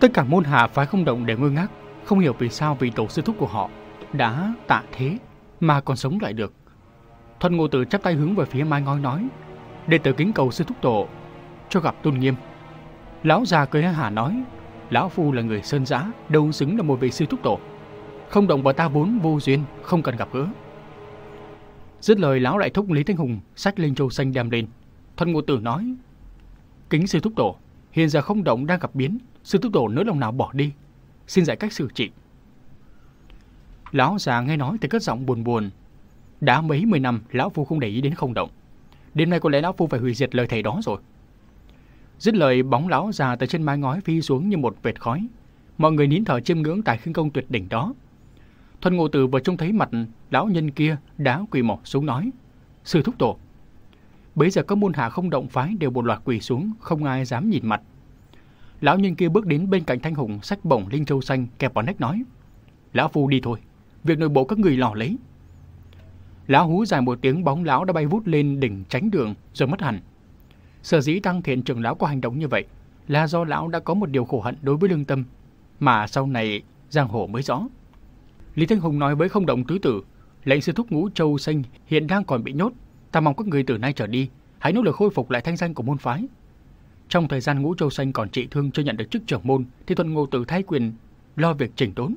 Tất cả môn hạ phái không động đều ngơ ngác, không hiểu vì sao vị tổ sư thúc của họ đã tạ thế mà còn sống lại được. Thuận Ngô Tử chắp tay hướng về phía Mai Ngói nói, đệ tử kính cầu sư thúc tổ cho gặp tôn nghiêm. Lão già cười ha hả nói, lão phu là người sơn giã, đâu xứng là một vị sư thúc tổ. Không động vào ta vốn vô duyên, không cần gặp gỡ. Dứt lời lão lại thúc Lý Thanh Hùng sách lên châu xanh đem lên. Thuận Ngô Tử nói, kính sư thúc tổ, hiện giờ không động đang gặp biến, sư thúc tổ nỡ lòng nào bỏ đi, xin dạy cách xử trị. Lão già nghe nói thì cất giọng buồn buồn. Đã mấy mươi năm, lão phu không để ý đến không động. Đêm nay có lẽ lão phu phải hủy diệt lời thầy đó rồi. Dứt lời bóng lão già từ trên mái ngói phi xuống như một vệt khói. Mọi người nín thở chiêm ngưỡng tài khinh công tuyệt đỉnh đó. Thuần Ngộ Tử vừa trông thấy mặt lão nhân kia đã quỳ mọt xuống nói: "Sư thúc tổ." Bấy giờ các môn hạ không động phái đều một loạt quỳ xuống, không ai dám nhìn mặt. Lão nhân kia bước đến bên cạnh Thanh Hùng, sách bổng linh châu xanh kẹp vào nách nói: "Lão phu đi thôi, việc nội bộ các người lò lấy." Lão hú dài một tiếng bóng lão đã bay vút lên đỉnh tránh đường rồi mất hẳn. Sở dĩ tăng thiện trưởng lão có hành động như vậy là do lão đã có một điều khổ hận đối với lương tâm mà sau này giang hồ mới rõ. Lý Thanh Hùng nói với không động tứ tử, lệnh sư thúc ngũ châu xanh hiện đang còn bị nhốt, ta mong các người từ nay trở đi hãy nỗ lực khôi phục lại thanh danh của môn phái. Trong thời gian ngũ châu xanh còn trị thương chưa nhận được chức trưởng môn thì thuận ngô tử thay quyền lo việc chỉnh đốn.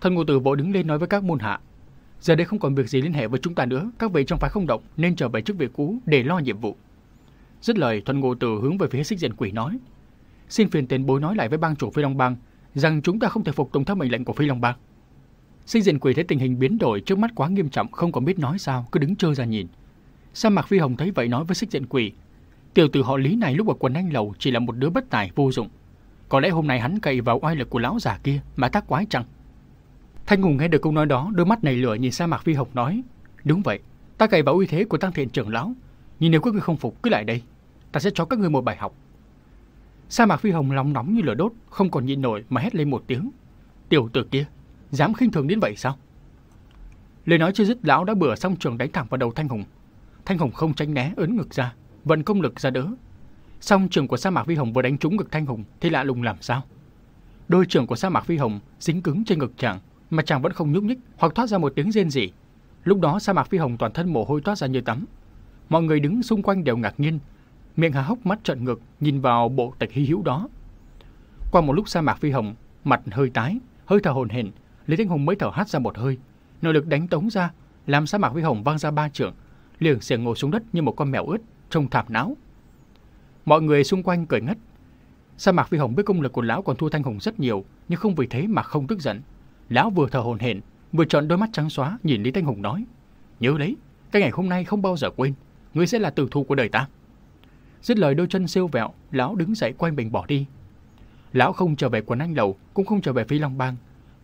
Thuận ngô tử vội đứng lên nói với các môn hạ, giờ đây không còn việc gì liên hệ với chúng ta nữa, các vị trong phái không động nên trở về chức vị cũ để lo nhiệm vụ. Dứt lời, Thuận Ngô Tử hướng về phía Xích Diện Quỷ nói: "Xin phiền tiền bối nói lại với bang chủ Phi Long Bang rằng chúng ta không thể phục tùng theo mệnh lệnh của Phi Long Bang." Xích Diện Quỷ thấy tình hình biến đổi trước mắt quá nghiêm trọng, không còn biết nói sao, cứ đứng chờ ra nhìn. Sa Mạc Phi Hồng thấy vậy nói với Xích Diện Quỷ: "Tiểu tử họ Lý này lúc ở quần anh lầu chỉ là một đứa bất tài vô dụng, có lẽ hôm nay hắn cậy vào oai lực của lão già kia mà tác quái chăng?" Thanh Hùng nghe được câu nói đó, đôi mắt này lửa nhìn sang Mạc Phi Hồng nói: "Đúng vậy, ta cậy vào uy thế của Tăng Thiện trưởng lão, nhưng nếu các người không phục cứ lại đây, ta sẽ cho các ngươi một bài học. Sa mạc phi hồng lòng nóng như lửa đốt, không còn nhịn nổi mà hét lên một tiếng. Tiểu tử kia, dám khinh thường đến vậy sao? Lời nói chưa dứt lão đã bừa xong trường đánh thẳng vào đầu Thanh Hùng. Thanh Hùng không tránh né ấn ngực ra, vận công lực ra đỡ. Song trường của sa mạc phi hồng vừa đánh trúng ngực Thanh Hùng thì lạ lùng làm sao? Đôi trường của sa mạc phi hồng dính cứng trên ngực chàng, mà chàng vẫn không nhúc nhích hoặc thoát ra một tiếng rên rỉ. Lúc đó sa mạc phi hồng toàn thân mồ hôi toát ra như tắm. Mọi người đứng xung quanh đều ngạc nhiên miệng há hốc mắt trợn ngực nhìn vào bộ tịch hy hữu đó. Qua một lúc sa mạc phi hồng, mặt hơi tái, hơi thở hồn hển, Lý Thanh Hùng mới thở hắt ra một hơi, nội lực đánh tống ra, làm sa mạc phi hồng văng ra ba trượng, liền xiềng ngồi xuống đất như một con mèo ướt, trông thảm não. Mọi người xung quanh cười ngất. Sa mạc phi hồng biết công lực của lão còn thua Thanh Hùng rất nhiều, nhưng không vì thế mà không tức giận. Lão vừa thở hồn hển, vừa trợn đôi mắt trắng xóa nhìn Lý Thanh Hùng nói: "Nhớ lấy, cái ngày hôm nay không bao giờ quên, ngươi sẽ là tử thù của đời ta." Dứt lời đôi chân siêu vẹo, lão đứng dậy quay mình bỏ đi. Lão không trở về quần anh lầu, cũng không trở về Phi Long Bang.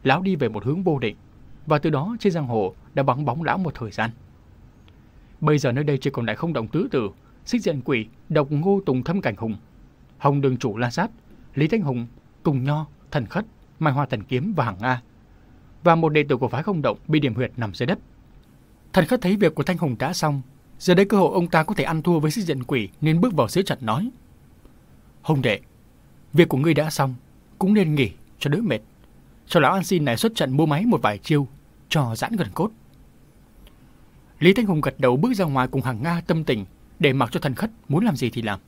Lão đi về một hướng vô định, và từ đó trên giang hồ đã bóng bóng lão một thời gian. Bây giờ nơi đây chỉ còn lại không động tứ tử, xích diện quỷ, độc ngô tùng thâm cảnh hùng, hồng đường chủ la sát, lý thanh hùng, tùng nho, thần khất, mai hoa thần kiếm và hàng nga và một đệ tử của phái không động bị điểm huyệt nằm dưới đất. Thần khất thấy việc của thanh hùng đã xong, Giờ đây cơ hội ông ta có thể ăn thua với xích diện quỷ nên bước vào giữa trận nói. Hồng đệ, việc của ngươi đã xong, cũng nên nghỉ cho đỡ mệt. Cho lão An Xin này xuất trận mua máy một vài chiêu, cho giãn gần cốt. Lý Thanh Hùng gật đầu bước ra ngoài cùng hàng Nga tâm tình để mặc cho thần khất muốn làm gì thì làm.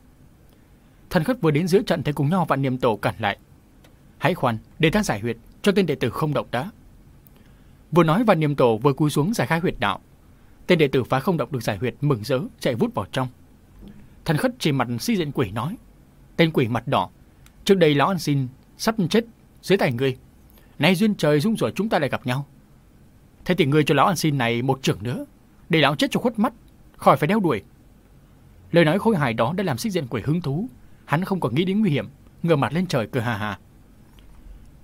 Thần khất vừa đến giữa trận thấy cùng nhau vạn niệm tổ cản lại. Hãy khoan, để ta giải huyệt cho tên đệ tử không động đã. Vừa nói vạn niệm tổ vừa cúi xuống giải khai huyệt đạo, Tên đệ tử phá không động được giải huyệt mừng rỡ chạy vút vào trong. Thần khất chỉ mặt si diện quỷ nói. Tên quỷ mặt đỏ. Trước đây lão ăn xin sắp chết dưới tay ngươi. Nay duyên trời dung rồi chúng ta lại gặp nhau. Thế thì ngươi cho lão ăn xin này một trưởng nữa. Để lão chết cho khuất mắt. Khỏi phải đeo đuổi. Lời nói khôi hài đó đã làm xích diện quỷ hứng thú. Hắn không còn nghĩ đến nguy hiểm. Ngửa mặt lên trời cười hà hà.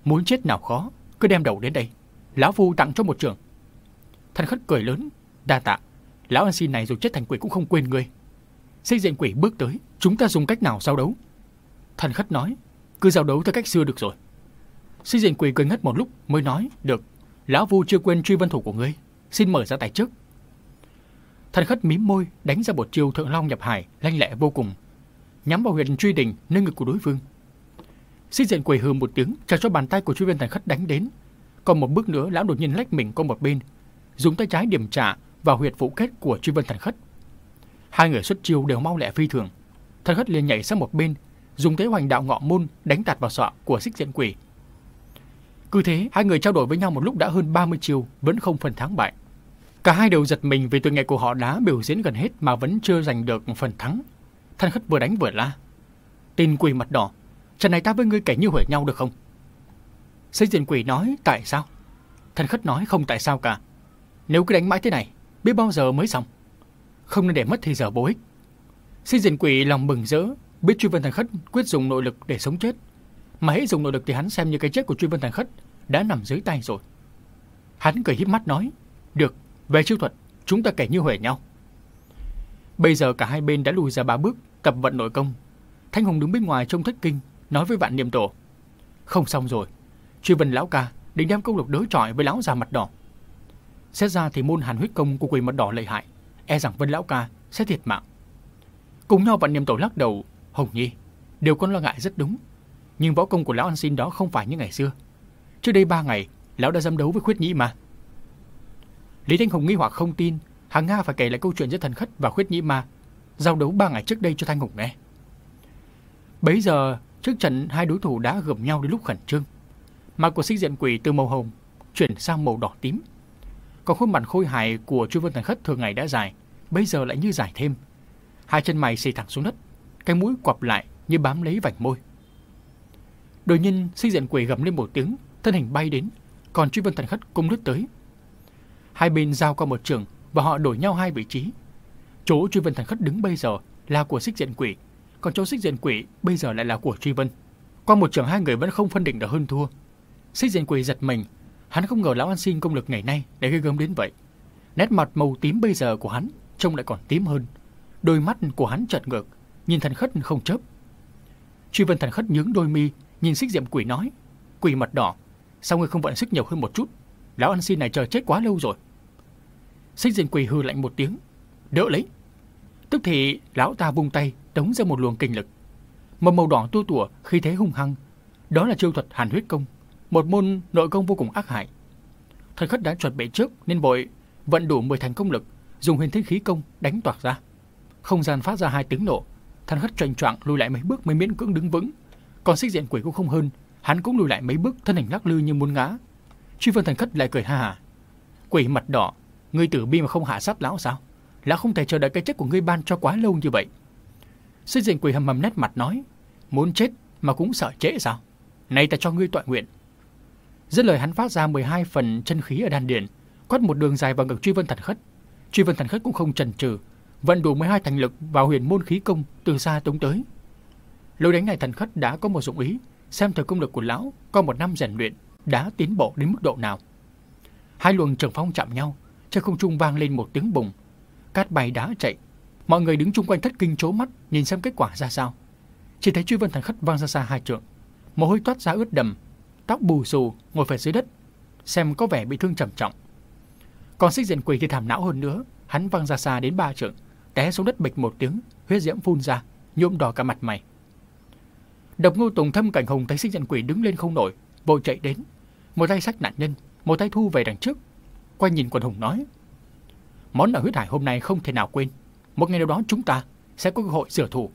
Muốn chết nào khó. Cứ đem đầu đến đây. Lão phu tặng cho một trưởng. Thần khất cười lớn Đa tạ, lão ăn xin này dù chết thành quỷ cũng không quên ngươi. Xây diện quỷ bước tới, chúng ta dùng cách nào giao đấu? Thần khất nói, cứ giao đấu theo cách xưa được rồi. Xây diện quỷ cười ngất một lúc mới nói, được, lão Phu chưa quên truy vân thủ của ngươi, xin mở ra tay trước. Thần khất mím môi, đánh ra một chiêu thượng long nhập hải, lanh lẹ vô cùng, nhắm vào huyệt truy đình nơi ngực của đối phương. Xích diện quầy hừ một tiếng, chờ cho bàn tay của truy viên thần khất đánh đến. Còn một bước nữa, lão đột nhiên lách mình qua một bên, dùng tay trái điểm trả vào huyệt vũ kết của truy vân thần khất. Hai người xuất chiêu đều mau lẹ phi thường. Thần khất liền nhảy sang một bên, dùng thế hoành đạo ngọ môn đánh tạt vào sọ của xích diện quỷ. Cứ thế, hai người trao đổi với nhau một lúc đã hơn 30 chiêu, vẫn không phần thắng bại. Cả hai đều giật mình vì tuổi nghệ của họ đã biểu diễn gần hết mà vẫn chưa giành được phần thắng. thanh khất vừa đánh vừa la. Tin quỷ mặt đỏ, trận này ta với ngươi kể như huệ nhau được không? Xây diện quỷ nói tại sao? thanh khất nói không tại sao cả. Nếu cứ đánh mãi thế này, biết bao giờ mới xong. Không nên để mất thời giờ vô ích. Xây diện quỷ lòng mừng rỡ, biết truy vân thần khất quyết dùng nội lực để sống chết. Mà hãy dùng nội lực thì hắn xem như cái chết của truy vân thần khất đã nằm dưới tay rồi. Hắn cười híp mắt nói, được, về chiêu thuật, chúng ta kể như huệ nhau. Bây giờ cả hai bên đã lùi ra ba bước, tập vận nội công. Thanh Hùng đứng bên ngoài trông thất kinh, nói với vạn niệm tổ. Không xong rồi, truy vân lão ca định đem công lực đối chọi với lão già mặt đỏ. Xét ra thì môn hàn huyết công của quỷ mặt đỏ lợi hại, e rằng vân lão ca sẽ thiệt mạng. Cùng nhau vạn niệm tổ lắc đầu, Hồng Nhi, điều con lo ngại rất đúng. Nhưng võ công của lão ăn xin đó không phải như ngày xưa. Trước đây ba ngày, lão đã giam đấu với khuyết nhĩ mà. Lý Thanh Hùng nghi hoặc không tin, hàng Nga phải kể lại câu chuyện giữa thần khất và khuyết nhĩ ma, giao đấu ba ngày trước đây cho Thanh Hùng nghe. Bấy giờ, trước trận hai đối thủ đã gầm nhau đến lúc khẩn trương. Mặt của xích diện quỷ từ màu hồng chuyển sang màu đỏ tím. Còn khuôn mặt khôi hài của Chu Vân Thần Khất thường ngày đã dài, bây giờ lại như dài thêm. Hai chân mày xì thẳng xuống đất, cái mũi quặp lại như bám lấy vành môi. Đột nhiên, xích diện quỷ gầm lên một tiếng, thân hình bay đến, còn Chu Vân Thần Khất cũng lướt tới. Hai bên giao qua một trường và họ đổi nhau hai vị trí. Chỗ Truy Vân Thần Khất đứng bây giờ là của xích diện quỷ, còn chỗ xích diện quỷ bây giờ lại là của Truy Vân. Qua một trường hai người vẫn không phân định được hơn thua. Xích diện quỷ giật mình, hắn không ngờ lão ăn xin công lực ngày nay để gây gớm đến vậy. Nét mặt màu tím bây giờ của hắn trông lại còn tím hơn. Đôi mắt của hắn chợt ngược, nhìn thần khất không chớp. Truy Vân thần khất nhướng đôi mi, nhìn xích diệm quỷ nói, quỷ mặt đỏ, sao ngươi không vận sức nhiều hơn một chút? Lão ăn xin này chờ chết quá lâu rồi. Xích diện quỷ hư lạnh một tiếng, đỡ lấy. Tức thì lão ta vung tay, tống ra một luồng kinh lực. Một màu đỏ tua tủa khi thế hung hăng. Đó là chiêu thuật hàn huyết công, một môn nội công vô cùng ác hại. Thời khất đã chuẩn bị trước nên bội vận đủ 10 thành công lực, dùng huyền thiên khí công đánh toạc ra. Không gian phát ra hai tiếng nổ, thần khất choành choạng lùi lại mấy bước mới miễn cưỡng đứng vững. Còn xích diện quỷ cũng không hơn, hắn cũng lùi lại mấy bước, thân hình lắc lư như muốn ngã. Truy Vân thần khất lại cười ha ha. Quỷ mặt đỏ, ngươi tử bi mà không hạ sát lão sao? Lão không thể chờ đợi cái chết của ngươi ban cho quá lâu như vậy. xây diện quỷ hầm hầm nét mặt nói, muốn chết mà cũng sợ trễ sao? Này ta cho ngươi tọa nguyện, Dứt lời hắn phát ra 12 phần chân khí ở đan điền, quát một đường dài vào ngực Truy Vân Thần Khất. Truy Vân Thần Khất cũng không chần chừ, vận đủ 12 thành lực vào huyền môn khí công từ xa tống tới. Lối đánh này Thần Khất đã có một dụng ý, xem thời công lực của lão có một năm rèn luyện đã tiến bộ đến mức độ nào. Hai luồng trường phong chạm nhau, trên không trung vang lên một tiếng bùng, cát bay đá chạy. Mọi người đứng chung quanh thất kinh chố mắt nhìn xem kết quả ra sao. Chỉ thấy Truy Vân Thần Khất vang ra xa hai trượng, mồ hôi toát ra ướt đầm, tóc bù xù, ngồi phải dưới đất, xem có vẻ bị thương trầm trọng. Còn xích diện quỷ thì thảm não hơn nữa, hắn văng ra xa đến ba trượng, té xuống đất bịch một tiếng, huyết diễm phun ra, nhuộm đỏ cả mặt mày. Độc Ngô Tùng thâm cảnh hùng thấy xích diện quỷ đứng lên không nổi, vội chạy đến, một tay sách nạn nhân, một tay thu về đằng trước, quay nhìn quần hùng nói: món nợ huyết hải hôm nay không thể nào quên, một ngày nào đó chúng ta sẽ có cơ hội sửa thù.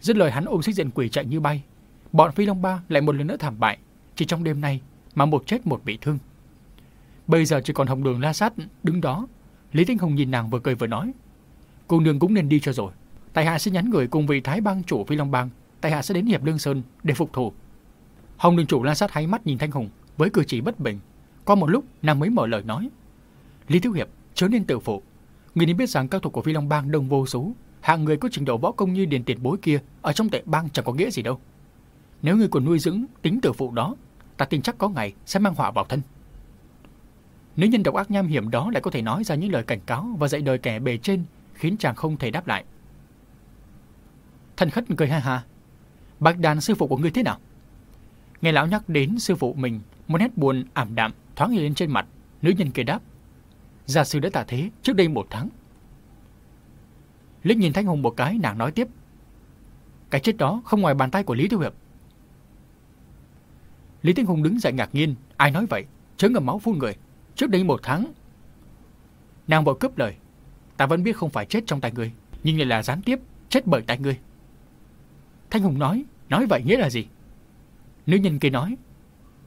Dứt lời hắn ôm xích diện quỷ chạy như bay, bọn Phi Long Ba lại một lần nữa thảm bại, chỉ trong đêm nay mà một chết một bị thương. Bây giờ chỉ còn Hồng Đường la sát đứng đó. Lý Tinh Hồng nhìn nàng vừa cười vừa nói. Cô nương cũng nên đi cho rồi. Tài hạ sẽ nhắn người cùng vị Thái bang chủ Phi Long Bang. Tài hạ sẽ đến Hiệp Lương Sơn để phục thù. Hồng Đường chủ la sát háy mắt nhìn Thanh Hùng với cử chỉ bất bình. Qua một lúc nàng mới mở lời nói. Lý Thiếu Hiệp chớ nên tự phụ. Người nên biết rằng các thuộc của Phi Long Bang đông vô số. Hạng người có trình độ võ công như điền tiền bối kia ở trong tệ bang chẳng có nghĩa gì đâu. Nếu người còn nuôi dưỡng tính tự phụ đó ta tin chắc có ngày sẽ mang họa vào thân. Nếu nhân độc ác nham hiểm đó lại có thể nói ra những lời cảnh cáo và dạy đời kẻ bề trên khiến chàng không thể đáp lại. Thần khất cười ha ha. Bạch đàn sư phụ của ngươi thế nào? Nghe lão nhắc đến sư phụ mình, một nét buồn ảm đạm thoáng hiện lên trên mặt, nữ nhân kia đáp. Gia sư đã tạ thế trước đây một tháng. Liếc nhìn Thanh Hùng một cái, nàng nói tiếp. Cái chết đó không ngoài bàn tay của Lý Tiêu Hiệp. Lý Thanh Hùng đứng dậy ngạc nhiên, ai nói vậy, chớ ngầm máu phun người. Trước đây một tháng. Nàng vội cướp lời, ta vẫn biết không phải chết trong tay người nhưng lại là gián tiếp, chết bởi tay người Thanh Hùng nói, nói vậy nghĩa là gì? Nữ nhân kia nói,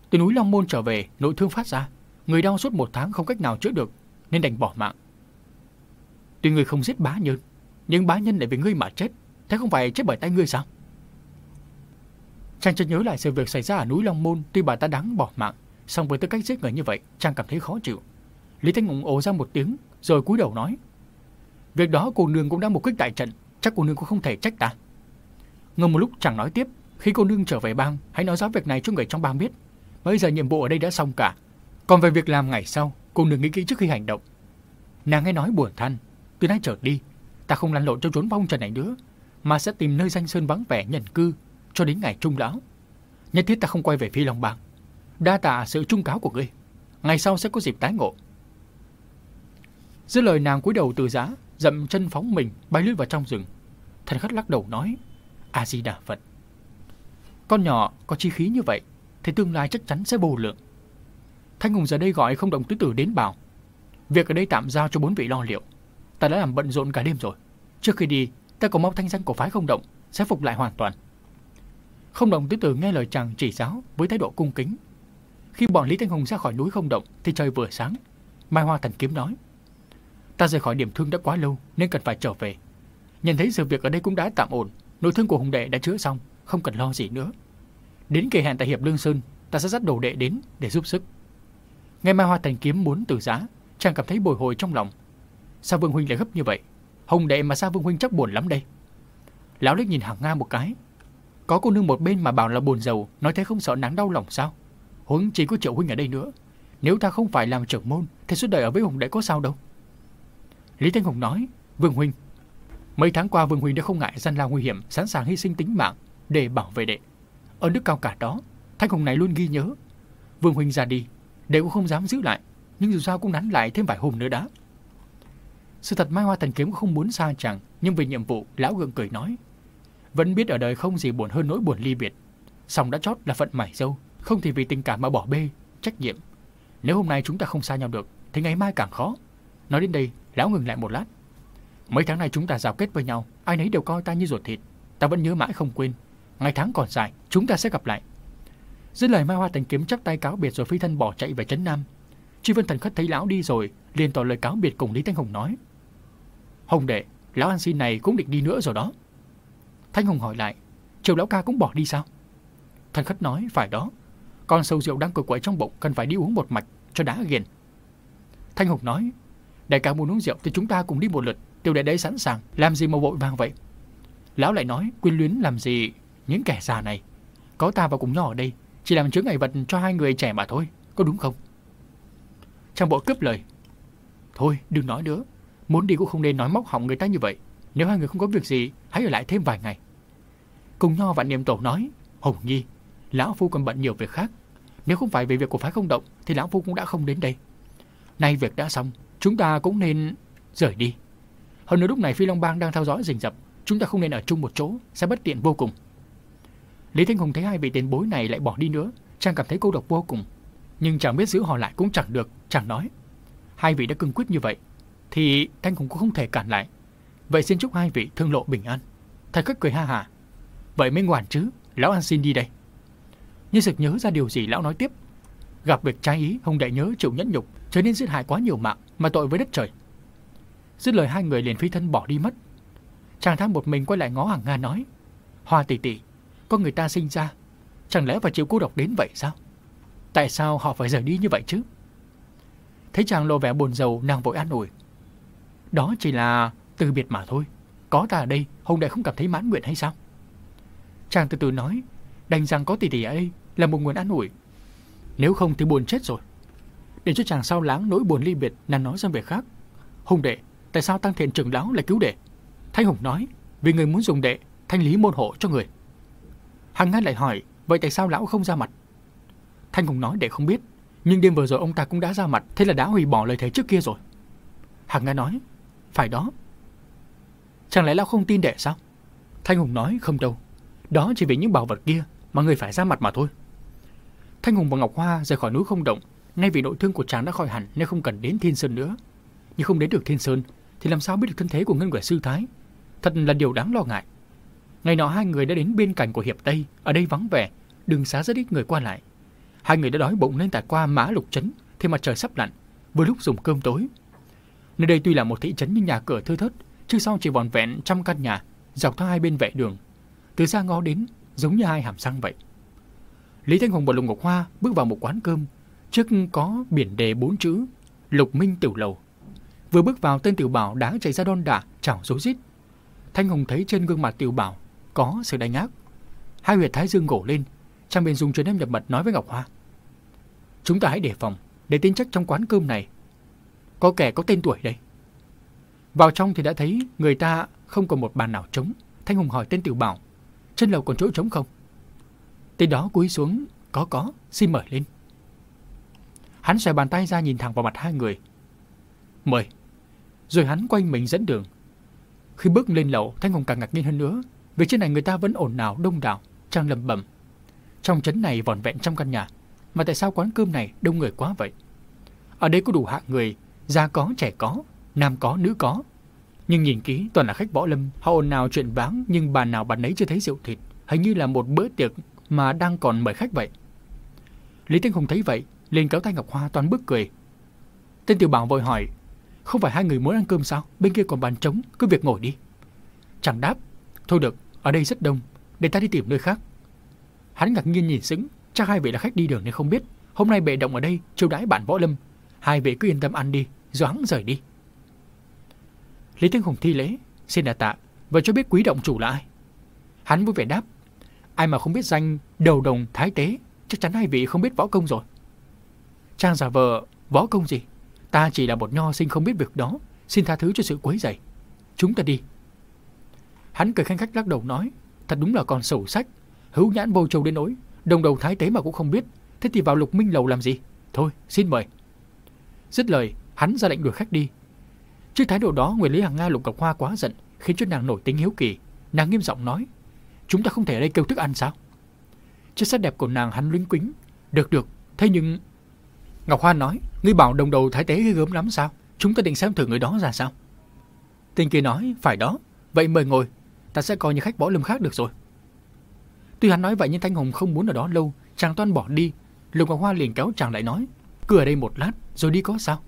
từ núi Long Môn trở về, nội thương phát ra, người đau suốt một tháng không cách nào chữa được, nên đành bỏ mạng. Tuy người không giết bá nhân, nhưng bá nhân lại vì ngươi mà chết, thế không phải chết bởi tay ngươi sao? Chàng chợt nhớ lại sự việc xảy ra ở núi Long Môn, tuy bà ta đáng bỏ mạng, song với tư cách giết người như vậy, chàng cảm thấy khó chịu. Lý Thanh Hùng ồ ra một tiếng, rồi cúi đầu nói: "Việc đó cô nương cũng đã một kích đại trận, chắc cô nương cũng không thể trách ta." Ngừng một lúc chàng nói tiếp, khi cô nương trở về bang, hãy nói rõ việc này cho người trong bang biết. Bây giờ nhiệm vụ ở đây đã xong cả. Còn về việc làm ngày sau, cô đừng nghĩ kỹ trước khi hành động. Nàng nghe nói buồn than, từ nay trở đi, ta không lăn lộn trong trốn vong trần này nữa, mà sẽ tìm nơi danh sơn vắng vẻ nhận cư cho đến ngày trung lão. Nhất thiết ta không quay về Phi Long Bang. Đa tạ sự trung cáo của ngươi. Ngày sau sẽ có dịp tái ngộ. Giữa lời nàng cúi đầu từ giá, dậm chân phóng mình bay lướt vào trong rừng. Thần khất lắc đầu nói, A Di Đà Phật. Con nhỏ có chi khí như vậy, thì tương lai chắc chắn sẽ bù lượng. Thanh Hùng giờ đây gọi không động tứ tử đến bảo. Việc ở đây tạm giao cho bốn vị lo liệu. Ta đã làm bận rộn cả đêm rồi. Trước khi đi, ta có mong thanh danh của phái không động sẽ phục lại hoàn toàn. Không động tứ tử nghe lời chàng chỉ giáo với thái độ cung kính. Khi bọn Lý Thanh Hùng ra khỏi núi không động thì trời vừa sáng. Mai Hoa Thần Kiếm nói. Ta rời khỏi điểm thương đã quá lâu nên cần phải trở về. nhận thấy sự việc ở đây cũng đã tạm ổn. Nội thương của Hùng Đệ đã chữa xong, không cần lo gì nữa. Đến kỳ hẹn tại Hiệp Lương Sơn, ta sẽ dắt đồ đệ đến để giúp sức. Nghe Mai Hoa Thần Kiếm muốn từ giá, chàng cảm thấy bồi hồi trong lòng. Sao Vương Huynh lại gấp như vậy? Hồng Đệ mà sao Vương Huynh chắc buồn lắm đây. Lão liếc nhìn Hàng Nga một cái, có cô nương một bên mà bảo là buồn giàu, nói thế không sợ nắng đau lòng sao? Huống chỉ có Triệu huynh ở đây nữa. Nếu ta không phải làm trưởng môn, thì suốt đời ở với Hồng đệ có sao đâu. Lý Thanh Hùng nói, Vương huynh, mấy tháng qua Vương huynh đã không ngại gian lao nguy hiểm, sẵn sàng hy sinh tính mạng để bảo vệ đệ. Ở nước cao cả đó, Thanh Hùng này luôn ghi nhớ. Vương huynh ra đi, đệ cũng không dám giữ lại, nhưng dù sao cũng nắn lại thêm vài hôm nữa đã. Sự thật Mai Hoa Thần Kiếm cũng không muốn xa chẳng nhưng vì nhiệm vụ, lão gượng cười nói, vẫn biết ở đời không gì buồn hơn nỗi buồn ly biệt. Xong đã chót là phận mải dâu, không thì vì tình cảm mà bỏ bê, trách nhiệm. Nếu hôm nay chúng ta không xa nhau được, thì ngày mai càng khó. Nói đến đây, lão ngừng lại một lát. Mấy tháng này chúng ta giao kết với nhau, ai nấy đều coi ta như ruột thịt. Ta vẫn nhớ mãi không quên. Ngày tháng còn dài, chúng ta sẽ gặp lại. Dứt lời Mai Hoa Thành Kiếm chắp tay cáo biệt rồi phi thân bỏ chạy về trấn Nam. Truy Vân Thần Khất thấy lão đi rồi, liền tỏ lời cáo biệt cùng Lý Thanh Hùng nói. Hồng đệ, lão an xin này cũng định đi nữa rồi đó. Thanh Hùng hỏi lại, Triều Lão Ca cũng bỏ đi sao? Thần Khất nói, phải đó. Con sâu rượu đang cười quậy trong bụng cần phải đi uống một mạch cho đá ghiền. Thanh Hùng nói, đại ca muốn uống rượu thì chúng ta cùng đi một lượt, tiêu đệ đấy sẵn sàng, làm gì mà vội vàng vậy? Lão lại nói, quyến luyến làm gì những kẻ già này? Có ta và cùng nhỏ ở đây, chỉ làm chứng ngày vật cho hai người trẻ mà thôi, có đúng không? Trang bộ cướp lời, thôi đừng nói nữa, muốn đi cũng không nên nói móc họng người ta như vậy. Nếu hai người không có việc gì, hãy ở lại thêm vài ngày. Cùng Nho và Niệm Tổ nói, Hồng Nhi, Lão Phu còn bận nhiều việc khác. Nếu không phải về việc của phái không động, thì Lão Phu cũng đã không đến đây. Nay việc đã xong, chúng ta cũng nên rời đi. Hơn nữa lúc này Phi Long Bang đang theo dõi rình rập, chúng ta không nên ở chung một chỗ, sẽ bất tiện vô cùng. Lý Thanh Hùng thấy hai vị tiền bối này lại bỏ đi nữa, chàng cảm thấy cô độc vô cùng. Nhưng chẳng biết giữ họ lại cũng chẳng được, chàng nói. Hai vị đã cương quyết như vậy, thì Thanh Hùng cũng không thể cản lại. Vậy xin chúc hai vị thương lộ bình an. Thầy khất cười ha hả. Vậy mới ngoan chứ, lão ăn xin đi đây. Như sực nhớ ra điều gì lão nói tiếp. Gặp việc trái ý, hùng Đệ nhớ chịu nhẫn nhục, trở nên giết hại quá nhiều mạng, mà tội với đất trời. Dứt lời hai người liền phi thân bỏ đi mất. Chàng tham một mình quay lại ngó hàng Nga nói. Hoa tỷ tỷ, có người ta sinh ra, chẳng lẽ phải chịu cô độc đến vậy sao? Tại sao họ phải rời đi như vậy chứ? Thấy chàng lộ vẻ buồn rầu, nàng vội an ủi. Đó chỉ là từ biệt mà thôi. Có ta ở đây, Hồng Đại không cảm thấy mãn nguyện hay sao? Chàng từ từ nói, đành rằng có tỷ tỷ ở đây là một nguồn an ủi. Nếu không thì buồn chết rồi. Để cho chàng sao láng nỗi buồn ly biệt, nàng nói sang việc khác. Hùng đệ, tại sao tăng thiện trưởng lão lại cứu đệ? Thanh Hùng nói, vì người muốn dùng đệ, thanh lý môn hộ cho người. Hằng ngát lại hỏi, vậy tại sao lão không ra mặt? Thanh Hùng nói để không biết, nhưng đêm vừa rồi ông ta cũng đã ra mặt, thế là đã hủy bỏ lời thề trước kia rồi. Hằng ngay nói, phải đó, Chẳng lẽ lão không tin đệ sao? Thanh Hùng nói không đâu. Đó chỉ vì những bảo vật kia mà người phải ra mặt mà thôi. Thanh Hùng và Ngọc Hoa rời khỏi núi không động, nay vì nội thương của chàng đã khỏi hẳn nên không cần đến Thiên Sơn nữa. Nhưng không đến được Thiên Sơn thì làm sao biết được thân thế của Ngân Quẻ Sư Thái? Thật là điều đáng lo ngại. Ngày nọ hai người đã đến bên cạnh của Hiệp Tây, ở đây vắng vẻ, đường xá rất ít người qua lại. Hai người đã đói bụng nên tại qua mã lục trấn thì mặt trời sắp lặn, vừa lúc dùng cơm tối. Nơi đây tuy là một thị trấn nhưng nhà cửa thưa thớt, chứ sau chỉ vòn vẹn trăm căn nhà, dọc theo hai bên vệ đường. Từ xa ngó đến giống như hai hàm răng vậy. Lý Thanh Hùng và Lục Ngọc Hoa bước vào một quán cơm, trước có biển đề bốn chữ Lục Minh Tiểu Lầu. Vừa bước vào tên Tiểu Bảo đã chạy ra đon đả, chảo rối rít. Thanh Hùng thấy trên gương mặt Tiểu Bảo có sự đánh áp. Hai huyệt thái dương gổ lên, Trang bên dùng truyền em nhập mật nói với Ngọc Hoa. Chúng ta hãy đề phòng, để tin chắc trong quán cơm này có kẻ có tên tuổi đây. Vào trong thì đã thấy người ta không còn một bàn nào trống. Thanh Hùng hỏi tên Tiểu Bảo, trên lầu còn chỗ trống không? Tên đó cúi xuống, có có, xin mời lên. Hắn xòe bàn tay ra nhìn thẳng vào mặt hai người. Mời. Rồi hắn quay mình dẫn đường. Khi bước lên lầu, Thanh Hùng càng ngạc nhiên hơn nữa. Vì trên này người ta vẫn ồn ào đông đảo, trang lầm bẩm. Trong trấn này vòn vẹn trong căn nhà, mà tại sao quán cơm này đông người quá vậy? Ở đây có đủ hạng người, già có, trẻ có, nam có, nữ có. Nhưng nhìn kỹ toàn là khách võ lâm, họ ồn nào chuyện váng nhưng bàn nào bàn nấy chưa thấy rượu thịt, hình như là một bữa tiệc mà đang còn mời khách vậy. Lý Tinh Hùng thấy vậy, liền kéo tay Ngọc Hoa toàn bước cười. Tên tiểu bảo vội hỏi, không phải hai người muốn ăn cơm sao? Bên kia còn bàn trống, cứ việc ngồi đi. Chẳng đáp, thôi được, ở đây rất đông, để ta đi tìm nơi khác. Hắn ngạc nhiên nhìn sững, chắc hai vị là khách đi đường nên không biết. Hôm nay bệ động ở đây, chiêu đãi bạn võ lâm. Hai vị cứ yên tâm ăn đi, rồi hắn rời đi. Lý Thanh Hùng thi lễ, xin đà tạ, và cho biết quý động chủ là ai. Hắn vui vẻ đáp, ai mà không biết danh đầu đồng thái tế, chắc chắn hai vị không biết võ công rồi. Trang giả vờ, võ công gì? Ta chỉ là một nho sinh không biết việc đó, xin tha thứ cho sự quấy rầy. Chúng ta đi. Hắn cười khanh khách lắc đầu nói, thật đúng là còn sổ sách, hữu nhãn vô châu đến nỗi, đồng đầu thái tế mà cũng không biết, thế thì vào lục minh lầu làm gì? Thôi, xin mời. Dứt lời, hắn ra lệnh đuổi khách đi. Trước thái độ đó, Nguyễn Lý Hằng Nga lục cọc hoa quá giận, khiến cho nàng nổi tính hiếu kỳ. Nàng nghiêm giọng nói, chúng ta không thể ở đây kêu thức ăn sao? Trước sắc đẹp của nàng hắn luyến quính, được được, thế nhưng... Ngọc Hoa nói, ngươi bảo đồng đầu thái tế ghê gớm lắm sao? Chúng ta định xem thử người đó ra sao? tình kia nói, phải đó, vậy mời ngồi, ta sẽ coi như khách võ lâm khác được rồi. Tuy hắn nói vậy nhưng Thanh Hồng không muốn ở đó lâu, chàng toan bỏ đi. Lục Ngọc Hoa liền kéo chàng lại nói, cứ ở đây một lát rồi đi có sao?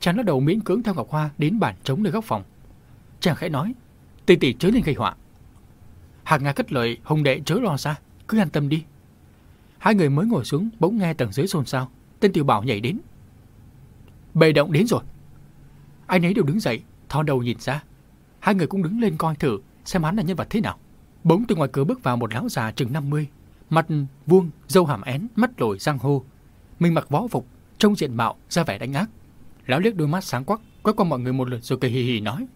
Chàng lắc đầu miễn cưỡng theo Ngọc Hoa đến bàn trống nơi góc phòng. Chàng khẽ nói, tỷ tỷ chớ nên gây họa. Hạc Nga cất lời, hồng đệ chớ lo xa, cứ an tâm đi. Hai người mới ngồi xuống, bỗng nghe tầng dưới xôn xao, tên tiểu bảo nhảy đến. Bề động đến rồi. Ai nấy đều đứng dậy, thò đầu nhìn ra. Hai người cũng đứng lên coi thử, xem hắn là nhân vật thế nào. Bỗng từ ngoài cửa bước vào một lão già chừng 50, mặt vuông, râu hàm én, mắt lồi răng hô. Mình mặc võ phục, trông diện mạo, ra vẻ đánh ác. Lão liếc đôi mắt sáng quắc, quét qua mọi người một lượt rồi cười hì hì nói.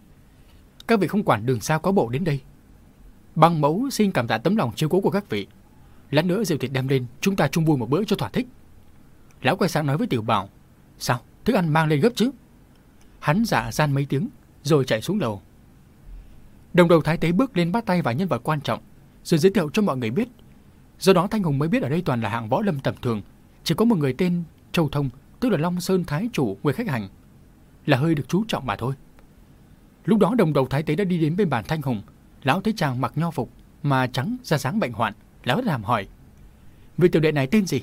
Các vị không quản đường sao có bộ đến đây. Băng mẫu xin cảm tạ tấm lòng chiếu cố của các vị. Lát nữa rượu thịt đem lên, chúng ta chung vui một bữa cho thỏa thích. Lão quay sang nói với tiểu bảo, sao, thức ăn mang lên gấp chứ? Hắn dạ gian mấy tiếng, rồi chạy xuống lầu. Đồng đầu thái tế bước lên bắt tay vài nhân vật quan trọng, rồi giới thiệu cho mọi người biết. Do đó Thanh Hùng mới biết ở đây toàn là hạng võ lâm tầm thường, chỉ có một người tên Châu Thông, tức là Long Sơn Thái Chủ người khách hành, là hơi được chú trọng mà thôi. Lúc đó đồng đầu thái tế đã đi đến bên bàn Thanh Hùng, lão thấy chàng mặc nho phục mà trắng ra dáng bệnh hoạn, lão làm hỏi: "Vị tiểu đệ này tên gì?"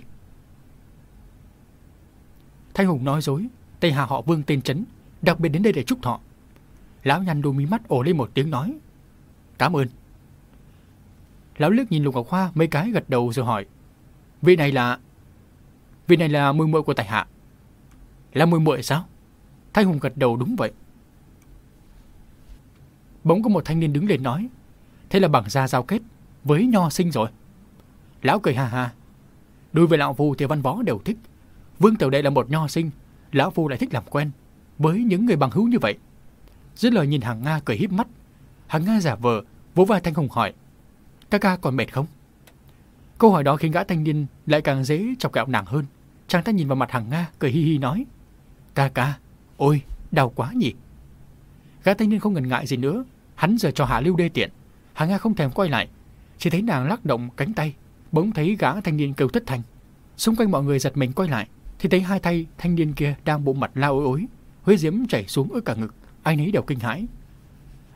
Thanh Hùng nói dối, Tây Hà họ Vương tên Trấn, đặc biệt đến đây để chúc thọ. Lão nhanh đôi mí mắt ồ lên một tiếng nói. Cảm ơn. Lão liếc nhìn Lục Ngọc Hoa mấy cái gật đầu rồi hỏi. Vị này là... Vị này là mùi muội của Tài Hạ. Là mùi muội sao? Thanh Hùng gật đầu đúng vậy. Bỗng có một thanh niên đứng lên nói. Thế là bằng gia giao kết với nho sinh rồi. Lão cười ha ha. Đối với lão phu thì văn võ đều thích. Vương Tiểu Đệ là một nho sinh. Lão phu lại thích làm quen với những người bằng hữu như vậy. Dứt lời nhìn Hằng Nga cười híp mắt. Hằng Nga giả vờ, vỗ vai Thanh Hùng hỏi. Ca ca còn mệt không? Câu hỏi đó khiến gã thanh niên lại càng dễ chọc gạo nàng hơn. Chàng ta nhìn vào mặt Hằng Nga cười hi hi nói. Ca ca, ôi, đau quá nhỉ. Gã thanh niên không ngần ngại gì nữa. Hắn giờ cho hạ lưu đê tiện. Hằng Nga không thèm quay lại. Chỉ thấy nàng lắc động cánh tay. Bỗng thấy gã thanh niên kêu thất thành. Xung quanh mọi người giật mình quay lại, thì thấy hai tay thanh niên kia đang bộ mặt lao ối ối, huyết diễm chảy xuống ở cả ngực, ai nấy đều kinh hãi.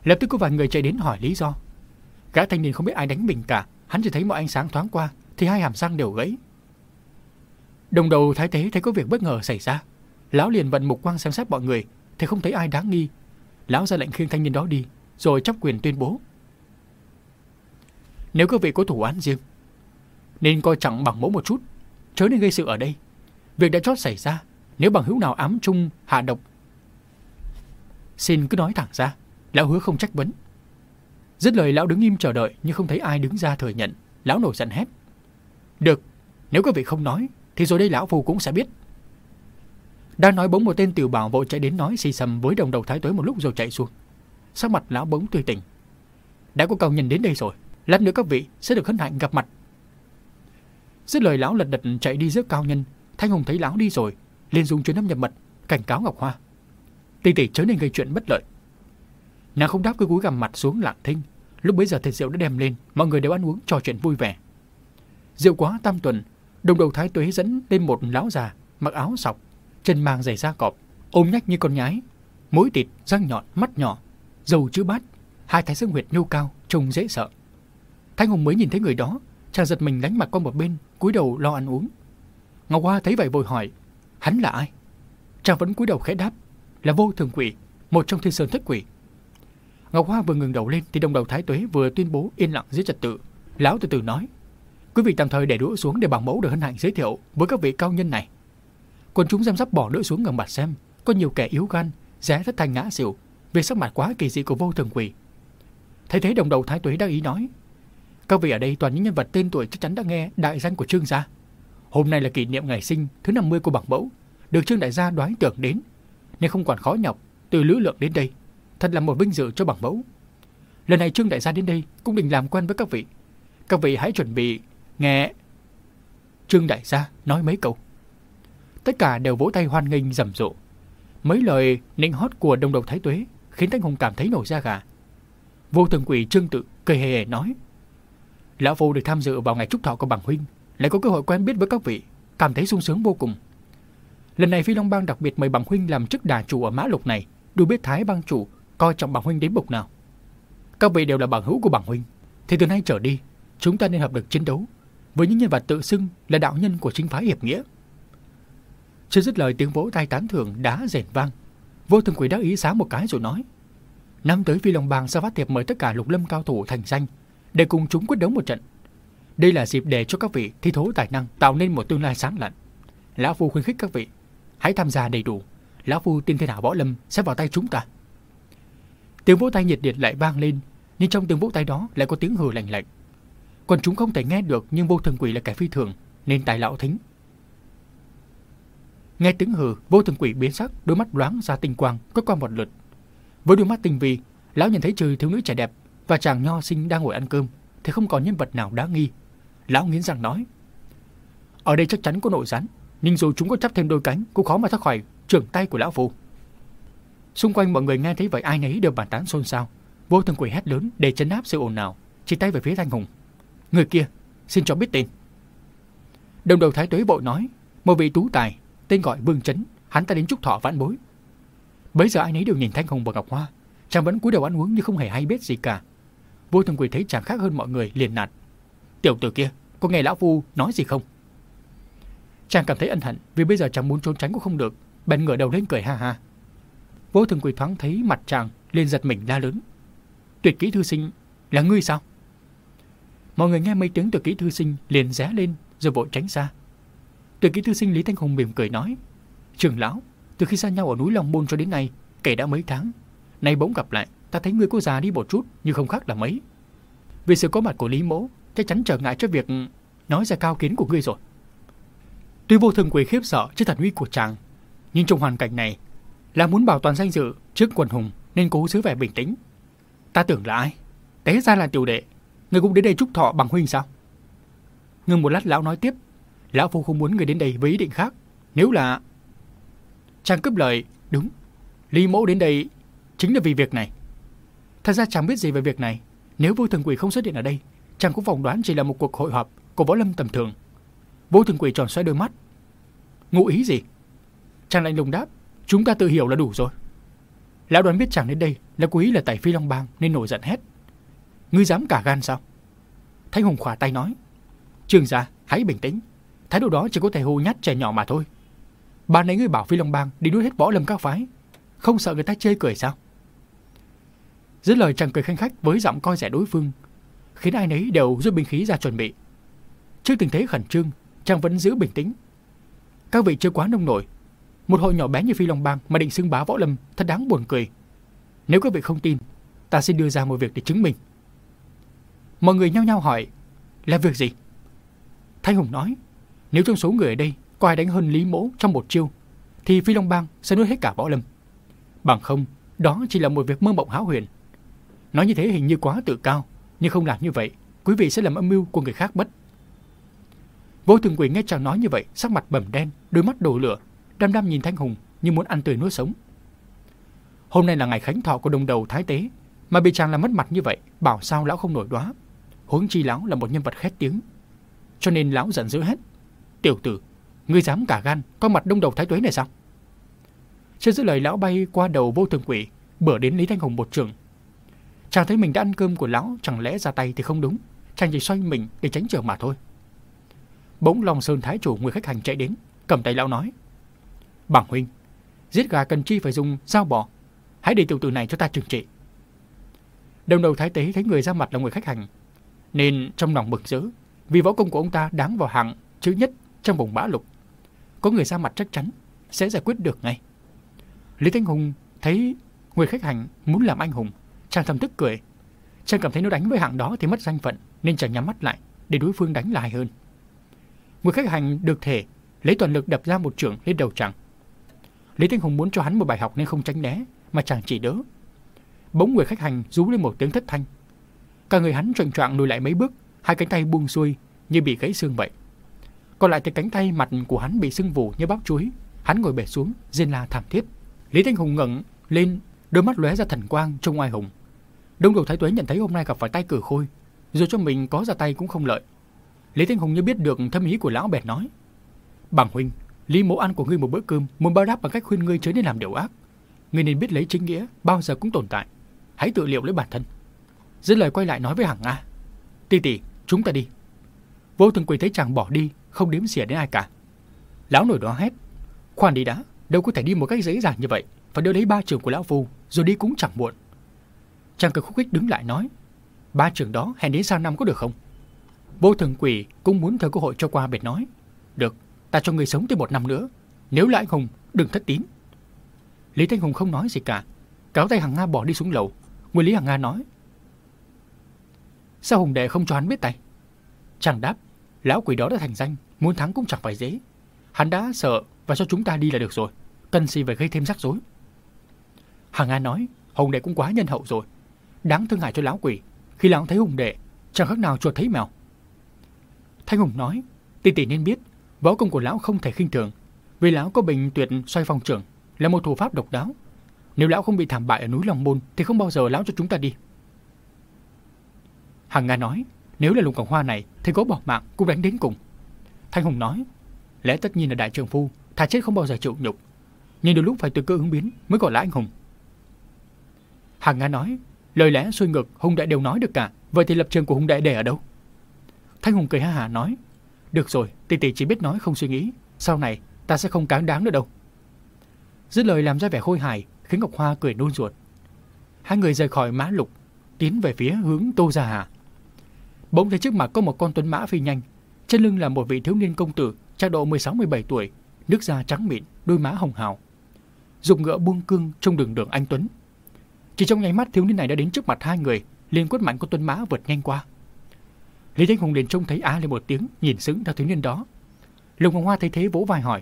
Lập tức có vài người chạy đến hỏi lý do. Gã thanh niên không biết ai đánh mình cả, hắn chỉ thấy mọi ánh sáng thoáng qua, thì hai hàm răng đều gãy. Đồng đầu thái tế thấy có việc bất ngờ xảy ra, lão liền vận mục quang xem xét mọi người, thì không thấy ai đáng nghi. Lão ra lệnh khiêng thanh niên đó đi, rồi chấp quyền tuyên bố. Nếu các vị có thủ án riêng, nên coi trọng bằng mẫu một chút, chớ nên gây sự ở đây. Việc đã chót xảy ra, nếu bằng hữu nào ám trung hạ độc, xin cứ nói thẳng ra, lão hứa không trách vấn. Dứt lời lão đứng im chờ đợi nhưng không thấy ai đứng ra thừa nhận, lão nổi giận hét. Được, nếu các vị không nói, thì rồi đây lão phù cũng sẽ biết. Đang nói bỗng một tên tiểu bảo vội chạy đến nói xì xầm với đồng đầu thái tuế một lúc rồi chạy xuống. Sắc mặt lão bỗng tươi tỉnh. Đã có cầu nhìn đến đây rồi, lát nữa các vị sẽ được hân hạnh gặp mặt. Dứt lời lão lật đật chạy đi giữa cao nhân, Thanh Hùng thấy lão đi rồi, liền dùng chuyến âm nhập mật, cảnh cáo Ngọc Hoa. Tỷ tỷ chớ nên gây chuyện bất lợi. Nàng không đáp cứ cúi gằm mặt xuống lặng thinh. Lúc bấy giờ thịt rượu đã đem lên, mọi người đều ăn uống trò chuyện vui vẻ. Rượu quá tam tuần, đồng đầu thái tuế dẫn lên một lão già, mặc áo sọc, chân mang giày da cọp, ôm nhách như con nhái, mũi thịt, răng nhọn, mắt nhỏ, dầu chữ bát, hai thái dương huyệt nhô cao, trông dễ sợ. Thanh Hùng mới nhìn thấy người đó, chàng giật mình lánh mặt qua một bên, cúi đầu lo ăn uống. Ngọc Hoa thấy vậy vội hỏi, hắn là ai? Chàng vẫn cúi đầu khẽ đáp, là vô thường quỷ, một trong thiên sơn thất quỷ. Ngọc Hoa vừa ngừng đầu lên thì đồng đầu Thái Tuế vừa tuyên bố yên lặng dưới trật tự. Lão từ từ nói, quý vị tạm thời để đũa xuống để bằng mẫu được hân hạnh giới thiệu với các vị cao nhân này. Quân chúng giam sắp bỏ đũa xuống gần mặt xem, có nhiều kẻ yếu gan, rẽ thất thành ngã xỉu vì sắc mặt quá kỳ dị của vô thường quỷ. Thấy thế đồng đầu Thái Tuế đang ý nói, các vị ở đây toàn những nhân vật tên tuổi chắc chắn đã nghe đại danh của Trương gia. Hôm nay là kỷ niệm ngày sinh thứ 50 của bảng mẫu, được Trương đại gia đoái tưởng đến, nên không quản khó nhọc từ lữ lượng đến đây. Thật là một vinh dự cho bảng mẫu. Lần này Trương đại gia đến đây cũng định làm quen với các vị. Các vị hãy chuẩn bị nghe Trương đại gia nói mấy câu. Tất cả đều vỗ tay hoan nghênh rầm rộ. Mấy lời nịnh hót của đồng đầu thái tuế khiến Thanh Hùng cảm thấy nổi da gà. Vô thường quỷ Trương tự cười hề hề nói: Lão Phu được tham dự vào ngày chúc thọ của bằng huynh, lại có cơ hội quen biết với các vị, cảm thấy sung sướng vô cùng. Lần này Phi Long Bang đặc biệt mời bằng huynh làm chức đà chủ ở mã lục này, đủ biết Thái bang chủ coi trọng bằng huynh đến bục nào. Các vị đều là bằng hữu của bằng huynh, thì từ nay trở đi, chúng ta nên hợp lực chiến đấu với những nhân vật tự xưng là đạo nhân của chính phái hiệp nghĩa. Chưa dứt lời tiếng vỗ tay tán thưởng đá rền vang, vô thường quỷ đã ý sáng một cái rồi nói: năm tới Phi Long Bang sẽ phát thiệp mời tất cả lục lâm cao thủ thành danh để cùng chúng quyết đấu một trận. Đây là dịp để cho các vị thi thố tài năng tạo nên một tương lai sáng lạn. Lão Phu khuyến khích các vị, hãy tham gia đầy đủ. Lão Phu tin thế nào võ lâm sẽ vào tay chúng ta. Tiếng vỗ tay nhiệt liệt lại vang lên, nhưng trong tiếng vỗ tay đó lại có tiếng hừ lạnh lạnh. Còn chúng không thể nghe được nhưng vô thường quỷ là kẻ phi thường, nên tài lão thính. Nghe tiếng hừ, vô thường quỷ biến sắc, đôi mắt loáng ra tinh quang, có qua một lượt. Với đôi mắt tinh vi, lão nhìn thấy trừ thiếu nữ trẻ đẹp và chàng nho sinh đang ngồi ăn cơm thì không còn nhân vật nào đáng nghi. Lão nghiến răng nói: "Ở đây chắc chắn có nội gián, nhưng dù chúng có chắp thêm đôi cánh cũng khó mà thoát khỏi trường tay của lão phu." Xung quanh mọi người nghe thấy vậy ai nấy đều bàn tán xôn xao. Vô thần Quỷ hét lớn để chấn áp sự ồn ào, chỉ tay về phía Thanh Hùng. "Người kia, xin cho biết tên." Đồng đầu Thái Tuế bộ nói: "Một vị tú tài, tên gọi Vương Chấn, hắn ta đến chúc thọ vãn bối." Bấy giờ ai nấy đều nhìn Thanh Hùng và Ngọc Hoa, chàng vẫn cúi đầu ăn uống như không hề hay biết gì cả. Vô thần quỷ thấy chàng khác hơn mọi người liền nạt. Tiểu tử kia, có nghe lão phu nói gì không? Chàng cảm thấy ân hận vì bây giờ chàng muốn trốn tránh cũng không được, bèn ngửa đầu lên cười ha ha. Vô thường quỷ thoáng thấy mặt chàng liền giật mình la lớn. Tuyệt kỹ thư sinh là ngươi sao? Mọi người nghe mấy tiếng tuyệt kỹ thư sinh liền ré lên rồi vội tránh xa. Tuyệt kỹ thư sinh Lý Thanh Hùng mỉm cười nói: trường lão, từ khi xa nhau ở núi Long Môn cho đến nay, kể đã mấy tháng, nay bỗng gặp lại, ta thấy ngươi có già đi một chút nhưng không khác là mấy. Vì sự có mặt của Lý Mỗ, chắc chắn trở ngại cho việc nói ra cao kiến của ngươi rồi. Tuy vô thường quỷ khiếp sợ trước thần uy của chàng, nhưng trong hoàn cảnh này là muốn bảo toàn danh dự trước quần hùng nên cố giữ vẻ bình tĩnh. Ta tưởng là ai? Té ra là tiểu đệ, người cũng đến đây chúc thọ bằng huynh sao? Ngừng một lát lão nói tiếp, lão phu không muốn người đến đây với ý định khác. Nếu là... Chàng cướp lời, đúng, Lý mẫu đến đây chính là vì việc này. Thật ra chàng biết gì về việc này. Nếu vô thường quỷ không xuất hiện ở đây, chàng cũng phỏng đoán chỉ là một cuộc hội họp của võ lâm tầm thường. Vô thường quỷ tròn xoay đôi mắt. Ngụ ý gì? Chàng lạnh lùng đáp. Chúng ta tự hiểu là đủ rồi. Lão đoán biết chàng đến đây là quý là tại Phi Long Bang nên nổi giận hết. Ngươi dám cả gan sao? Thanh Hùng khỏa tay nói. Trương gia, hãy bình tĩnh. Thái độ đó chỉ có thể hô nhát trẻ nhỏ mà thôi. Ban nãy ngươi bảo Phi Long Bang đi đuổi hết võ lâm các phái. Không sợ người ta chê cười sao? Dứt lời chàng cười khanh khách với giọng coi rẻ đối phương, khiến ai nấy đều rút binh khí ra chuẩn bị. Trước tình thế khẩn trương, chàng vẫn giữ bình tĩnh. Các vị chưa quá nông nổi, một hội nhỏ bé như Phi Long Bang mà định xưng bá võ lâm thật đáng buồn cười. Nếu các vị không tin, ta sẽ đưa ra một việc để chứng minh. Mọi người nhao nhao hỏi, là việc gì? Thanh Hùng nói, nếu trong số người ở đây có ai đánh hơn Lý Mỗ trong một chiêu, thì Phi Long Bang sẽ nuốt hết cả võ lâm. Bằng không, đó chỉ là một việc mơ mộng hão huyền. Nói như thế hình như quá tự cao, nhưng không làm như vậy, quý vị sẽ làm âm mưu của người khác bất. Vô thường quỷ nghe chàng nói như vậy, sắc mặt bầm đen, đôi mắt đổ lửa, đăm đăm nhìn Thanh Hùng như muốn ăn tươi nuốt sống. Hôm nay là ngày khánh thọ của đồng đầu thái tế, mà bị chàng làm mất mặt như vậy, bảo sao lão không nổi đoá. Huống chi lão là một nhân vật khét tiếng. Cho nên lão giận dữ hết. Tiểu tử, ngươi dám cả gan có mặt đông đầu thái tuế này sao? Trên giữ lời lão bay qua đầu vô thường quỷ, bữa đến Lý Thanh Hùng một trường. Chàng thấy mình đã ăn cơm của lão, chẳng lẽ ra tay thì không đúng. Chàng chỉ xoay mình để tránh trường mà thôi. Bỗng Long Sơn Thái chủ người khách hành chạy đến, cầm tay lão nói. Bằng huynh, giết gà cần chi phải dùng dao bò. Hãy để tiểu tử này cho ta trừng trị. Đồng đầu thái tế thấy người ra mặt là người khách hành, nên trong lòng bực dữ vì võ công của ông ta đáng vào hạng chứ nhất trong vùng bã lục. Có người ra mặt chắc chắn sẽ giải quyết được ngay. Lý Thanh Hùng thấy người khách hành muốn làm anh hùng, chàng thầm tức cười. Chàng cảm thấy nếu đánh với hạng đó thì mất danh phận nên chàng nhắm mắt lại để đối phương đánh lại hơn. Người khách hành được thể lấy toàn lực đập ra một trưởng lên đầu chàng. Lý Thanh Hùng muốn cho hắn một bài học nên không tránh né mà chàng chỉ đỡ. Bỗng người khách hành rú lên một tiếng thất thanh. Cả người hắn choạng choạng lùi lại mấy bước, hai cánh tay buông xuôi như bị gãy xương vậy. Còn lại thì cánh tay mặt của hắn bị sưng vù như bắp chuối, hắn ngồi bệt xuống, rên la thảm thiết. Lý Thanh Hùng ngẩng lên, đôi mắt lóe ra thần quang trông oai hùng. Đông đầu Thái Tuế nhận thấy hôm nay gặp phải tay cử khôi, dù cho mình có ra tay cũng không lợi. Lý Thanh Hùng như biết được thâm ý của lão bèn nói: "Bằng huynh, Lý mẫu ăn của ngươi một bữa cơm, muốn báo đáp bằng cách khuyên ngươi chớ nên làm điều ác. Ngươi nên biết lấy chính nghĩa, bao giờ cũng tồn tại. Hãy tự liệu lấy bản thân." Dứt lời quay lại nói với Hằng Nga: "Tỷ tỷ, chúng ta đi." Vô Thường Quỳ thấy chàng bỏ đi, không đếm xỉa đến ai cả. Lão nổi đó hét: "Khoan đi đã, đâu có thể đi một cách dễ dàng như vậy, phải đưa lấy ba trường của lão phu, rồi đi cũng chẳng muộn." Chàng cực khúc khích đứng lại nói: "Ba trường đó hẹn đến sang năm có được không?" Vô Thường Quỷ cũng muốn theo cơ hội cho qua bệt nói: "Được, ta cho người sống tới một năm nữa, nếu là anh hùng, đừng thất tín." Lý Thanh Hùng không nói gì cả, Cáo tay Hằng Nga bỏ đi xuống lầu. Nguyên Lý Hằng Nga nói: "Sao Hùng đệ không cho hắn biết tay?" Chàng đáp: "Lão quỷ đó đã thành danh, muốn thắng cũng chẳng phải dễ. Hắn đã sợ và cho chúng ta đi là được rồi, cần gì phải gây thêm rắc rối." Hằng Nga nói: "Hùng đệ cũng quá nhân hậu rồi, đáng thương hại cho lão quỷ. Khi lão thấy Hùng đệ, chẳng khác nào chuột thấy mèo." Thanh Hùng nói: "Tỷ tỷ nên biết, võ công của lão không thể khinh thường, vì lão có bình tuyệt xoay phong trưởng, là một thủ pháp độc đáo. Nếu lão không bị thảm bại ở núi Long Môn thì không bao giờ lão cho chúng ta đi." Hằng Nga nói: "Nếu là lùng cỏ Hoa này thì có bỏ mạng cũng đánh đến cùng." Thanh Hùng nói: "Lẽ tất nhiên là đại trưởng phu, thà chết không bao giờ chịu nhục, nhưng đôi lúc phải tùy cơ ứng biến mới gọi là anh hùng." Hằng Nga nói: "Lời lẽ xuôi ngược, Hùng đại đều nói được cả, vậy thì lập trường của Hùng đại để ở đâu?" Thanh Hùng cười ha hả nói: "Được rồi, tỷ tỷ chỉ biết nói không suy nghĩ, sau này ta sẽ không cáng đáng nữa đâu." Dứt lời làm ra vẻ khôi hài, khiến Ngọc Hoa cười nôn ruột. Hai người rời khỏi mã lục, tiến về phía hướng Tô Gia Hà. Bỗng thấy trước mặt có một con tuấn mã phi nhanh, trên lưng là một vị thiếu niên công tử, chắc độ 16-17 tuổi, nước da trắng mịn, đôi má hồng hào. dùng ngựa buông cương trong đường đường anh Tuấn. Chỉ trong nháy mắt thiếu niên này đã đến trước mặt hai người, liền quất mạnh con tuấn mã vượt nhanh qua. Lý Thanh Hùng liền trông thấy á lên một tiếng, nhìn sững theo thiếu niên đó. Lục Hồng Hoa thấy thế vỗ vai hỏi,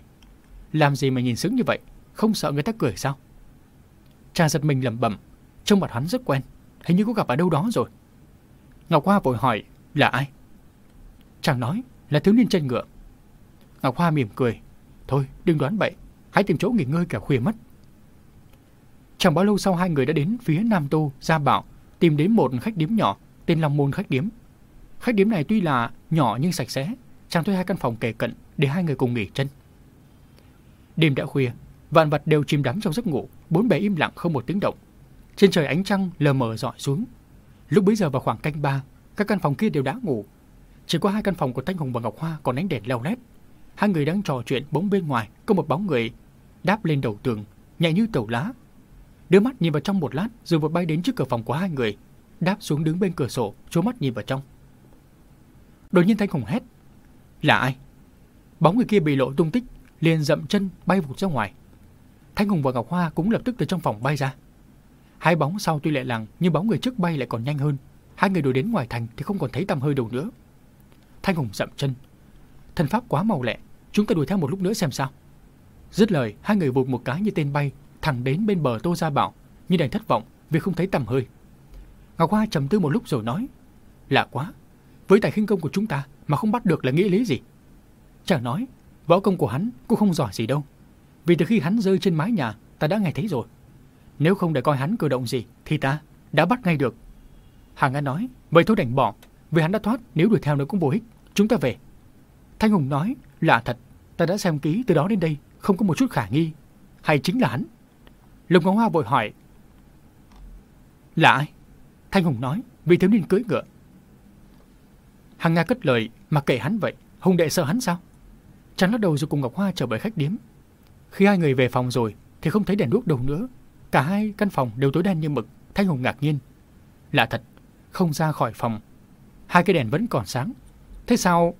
làm gì mà nhìn sững như vậy, không sợ người ta cười sao? Cha giật mình lẩm bẩm, trông mặt hắn rất quen, hình như có gặp ở đâu đó rồi. Ngọc Hoa vội hỏi, là ai? Chàng nói, là thiếu niên chân ngựa. Ngọc Hoa mỉm cười, thôi đừng đoán bậy, hãy tìm chỗ nghỉ ngơi cả khuya mất. Chẳng bao lâu sau hai người đã đến phía Nam Tô, Gia Bảo, tìm đến một khách điếm nhỏ tên Long Môn khách điếm. Khách điểm này tuy là nhỏ nhưng sạch sẽ, chàng thuê hai căn phòng kề cận để hai người cùng nghỉ chân. Đêm đã khuya, vạn vật đều chìm đắm trong giấc ngủ, bốn bề im lặng không một tiếng động. Trên trời ánh trăng lờ mờ dọi xuống. Lúc bấy giờ vào khoảng canh ba, các căn phòng kia đều đã ngủ. Chỉ có hai căn phòng của Thanh Hùng và Ngọc Hoa còn ánh đèn leo lét. Hai người đang trò chuyện bóng bên ngoài có một bóng người đáp lên đầu tường, nhẹ như tàu lá. Đưa mắt nhìn vào trong một lát rồi vội bay đến trước cửa phòng của hai người, đáp xuống đứng bên cửa sổ, chố mắt nhìn vào trong. Đột nhiên Thanh Hùng hét. Là ai? Bóng người kia bị lộ tung tích, liền dậm chân bay vụt ra ngoài. Thanh Hùng và Ngọc Hoa cũng lập tức từ trong phòng bay ra. Hai bóng sau tuy lẹ làng nhưng bóng người trước bay lại còn nhanh hơn. Hai người đuổi đến ngoài thành thì không còn thấy tầm hơi đâu nữa. Thanh Hùng dậm chân. Thần pháp quá màu lẹ, chúng ta đuổi theo một lúc nữa xem sao. Dứt lời, hai người vụt một cái như tên bay, thẳng đến bên bờ Tô Gia Bảo, như đành thất vọng vì không thấy tầm hơi. Ngọc Hoa trầm tư một lúc rồi nói, lạ quá, với tài khinh công của chúng ta mà không bắt được là nghĩa lý gì. Chàng nói, võ công của hắn cũng không giỏi gì đâu, vì từ khi hắn rơi trên mái nhà, ta đã nghe thấy rồi. Nếu không để coi hắn cử động gì, thì ta đã bắt ngay được. Hàng An nói, vậy thôi đành bỏ, vì hắn đã thoát, nếu đuổi theo nữa cũng vô ích, chúng ta về. Thanh Hùng nói, lạ thật, ta đã xem kỹ từ đó đến đây, không có một chút khả nghi. Hay chính là hắn? Lục Ngọc Hoa vội hỏi, là ai? Thanh Hùng nói, vì thiếu niên cưỡi ngựa. Hằng Nga cất lời, mà kể hắn vậy, Hùng đệ sợ hắn sao? Chàng lắc đầu rồi cùng Ngọc Hoa trở về khách điếm. Khi hai người về phòng rồi, thì không thấy đèn đuốc đâu nữa. Cả hai căn phòng đều tối đen như mực, Thanh Hùng ngạc nhiên. Lạ thật, không ra khỏi phòng. Hai cái đèn vẫn còn sáng. Thế sao...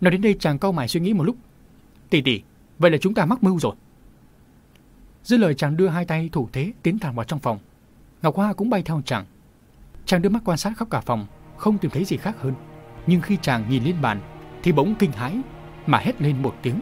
Nói đến đây chàng câu mày suy nghĩ một lúc. Tỷ tỷ, vậy là chúng ta mắc mưu rồi. Dứt lời chàng đưa hai tay thủ thế tiến thẳng vào trong phòng. Ngọc Hoa cũng bay theo chàng. Chàng đưa mắt quan sát khắp cả phòng, không tìm thấy gì khác hơn. Nhưng khi chàng nhìn lên bàn, thì bỗng kinh hãi mà hét lên một tiếng.